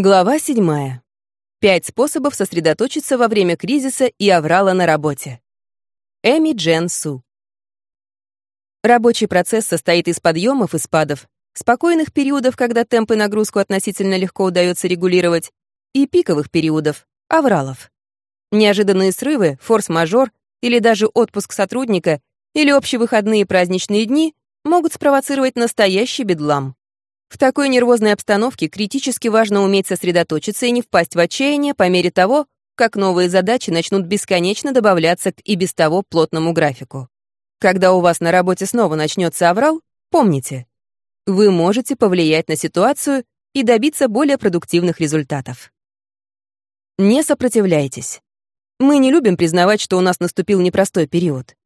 Глава 7. Пять способов сосредоточиться во время кризиса и оврала на работе. Эми Джен Су. Рабочий процесс состоит из подъемов и спадов, спокойных периодов, когда темпы нагрузку относительно легко удается регулировать, и пиковых периодов, авралов. Неожиданные срывы, форс-мажор или даже отпуск сотрудника или общевыходные праздничные дни могут спровоцировать настоящий бедлам. В такой нервозной обстановке критически важно уметь сосредоточиться и не впасть в отчаяние по мере того, как новые задачи начнут бесконечно добавляться к и без того плотному графику. Когда у вас на работе снова начнется аврал, помните, вы можете повлиять на ситуацию и добиться более продуктивных результатов. Не сопротивляйтесь. Мы не любим признавать, что у нас наступил непростой период.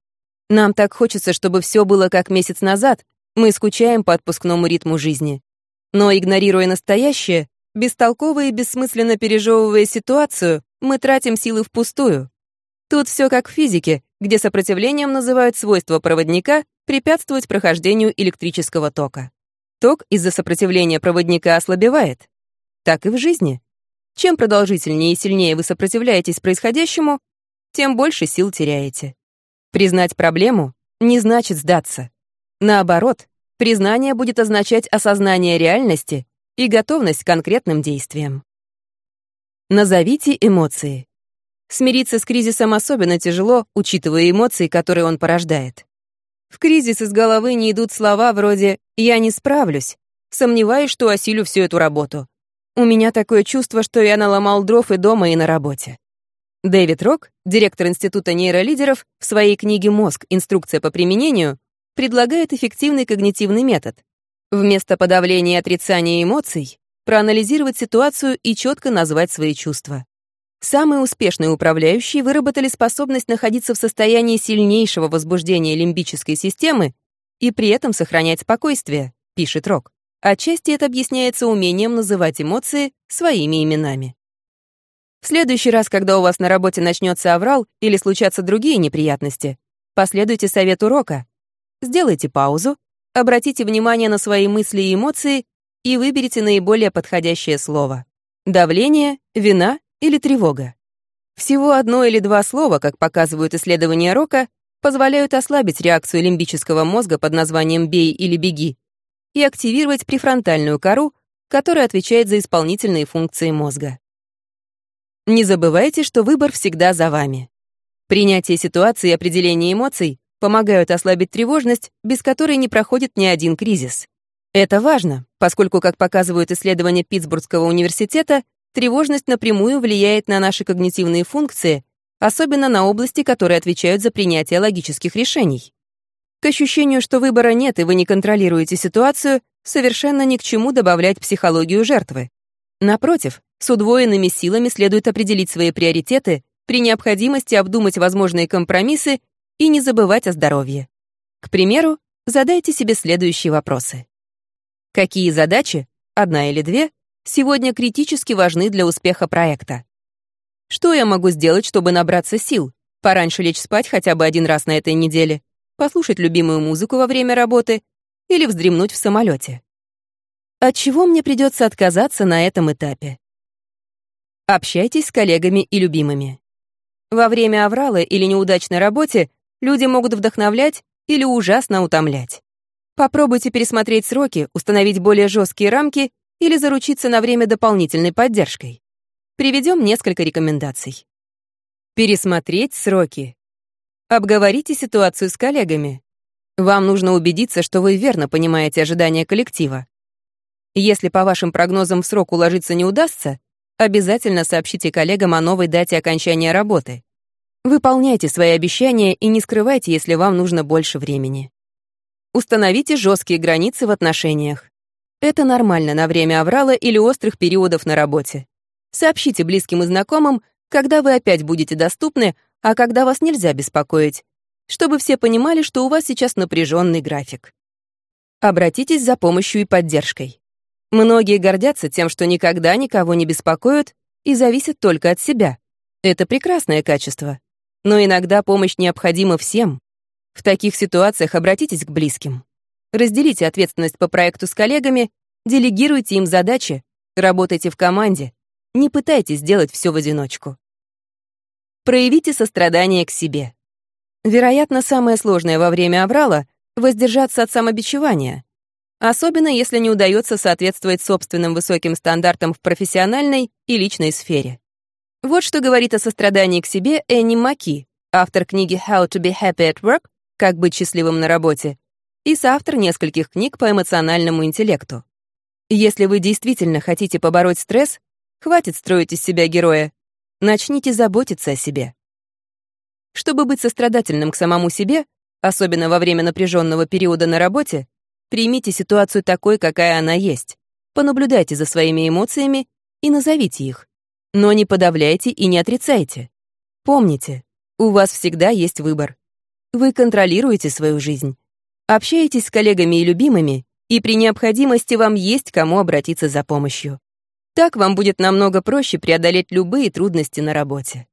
Нам так хочется, чтобы все было как месяц назад, мы скучаем по отпускному ритму жизни. Но игнорируя настоящее, бестолково и бессмысленно пережевывая ситуацию, мы тратим силы впустую. Тут все как в физике, где сопротивлением называют свойство проводника препятствовать прохождению электрического тока. Ток из-за сопротивления проводника ослабевает. Так и в жизни. Чем продолжительнее и сильнее вы сопротивляетесь происходящему, тем больше сил теряете. Признать проблему не значит сдаться. Наоборот, Признание будет означать осознание реальности и готовность к конкретным действиям. Назовите эмоции. Смириться с кризисом особенно тяжело, учитывая эмоции, которые он порождает. В кризис из головы не идут слова вроде «я не справлюсь», сомневаюсь, что осилю всю эту работу. У меня такое чувство, что я наломал дров и дома, и на работе. Дэвид Рок, директор Института нейролидеров, в своей книге «Мозг. Инструкция по применению» предлагает эффективный когнитивный метод. Вместо подавления и отрицания эмоций проанализировать ситуацию и четко назвать свои чувства. Самые успешные управляющие выработали способность находиться в состоянии сильнейшего возбуждения лимбической системы и при этом сохранять спокойствие, пишет Рок. Отчасти это объясняется умением называть эмоции своими именами. В следующий раз, когда у вас на работе начнется аврал или случатся другие неприятности, последуйте совету Рока, Сделайте паузу, обратите внимание на свои мысли и эмоции и выберите наиболее подходящее слово. Давление, вина или тревога. Всего одно или два слова, как показывают исследования Рока, позволяют ослабить реакцию лимбического мозга под названием «бей» или «беги» и активировать префронтальную кору, которая отвечает за исполнительные функции мозга. Не забывайте, что выбор всегда за вами. Принятие ситуации и определение эмоций помогают ослабить тревожность, без которой не проходит ни один кризис. Это важно, поскольку, как показывают исследования Питтсбургского университета, тревожность напрямую влияет на наши когнитивные функции, особенно на области, которые отвечают за принятие логических решений. К ощущению, что выбора нет и вы не контролируете ситуацию, совершенно ни к чему добавлять психологию жертвы. Напротив, с удвоенными силами следует определить свои приоритеты, при необходимости обдумать возможные компромиссы и не забывать о здоровье. К примеру, задайте себе следующие вопросы. Какие задачи, одна или две, сегодня критически важны для успеха проекта? Что я могу сделать, чтобы набраться сил? Пораньше лечь спать хотя бы один раз на этой неделе, послушать любимую музыку во время работы или вздремнуть в самолете. От чего мне придется отказаться на этом этапе? Общайтесь с коллегами и любимыми. Во время аврала или неудачной работе Люди могут вдохновлять или ужасно утомлять. Попробуйте пересмотреть сроки, установить более жесткие рамки или заручиться на время дополнительной поддержкой. Приведем несколько рекомендаций. Пересмотреть сроки. Обговорите ситуацию с коллегами. Вам нужно убедиться, что вы верно понимаете ожидания коллектива. Если по вашим прогнозам в срок уложиться не удастся, обязательно сообщите коллегам о новой дате окончания работы. Выполняйте свои обещания и не скрывайте, если вам нужно больше времени. Установите жесткие границы в отношениях. Это нормально на время аврала или острых периодов на работе. Сообщите близким и знакомым, когда вы опять будете доступны, а когда вас нельзя беспокоить, чтобы все понимали, что у вас сейчас напряженный график. Обратитесь за помощью и поддержкой. Многие гордятся тем, что никогда никого не беспокоят и зависят только от себя. Это прекрасное качество. Но иногда помощь необходима всем. В таких ситуациях обратитесь к близким. Разделите ответственность по проекту с коллегами, делегируйте им задачи, работайте в команде, не пытайтесь делать все в одиночку. Проявите сострадание к себе. Вероятно, самое сложное во время аврала — воздержаться от самобичевания, особенно если не удается соответствовать собственным высоким стандартам в профессиональной и личной сфере. Вот что говорит о сострадании к себе Энни Маки, автор книги «How to be happy at work» «Как быть счастливым на работе» и соавтор нескольких книг по эмоциональному интеллекту. Если вы действительно хотите побороть стресс, хватит строить из себя героя. Начните заботиться о себе. Чтобы быть сострадательным к самому себе, особенно во время напряженного периода на работе, примите ситуацию такой, какая она есть. Понаблюдайте за своими эмоциями и назовите их. Но не подавляйте и не отрицайте. Помните, у вас всегда есть выбор. Вы контролируете свою жизнь. Общаетесь с коллегами и любимыми, и при необходимости вам есть кому обратиться за помощью. Так вам будет намного проще преодолеть любые трудности на работе.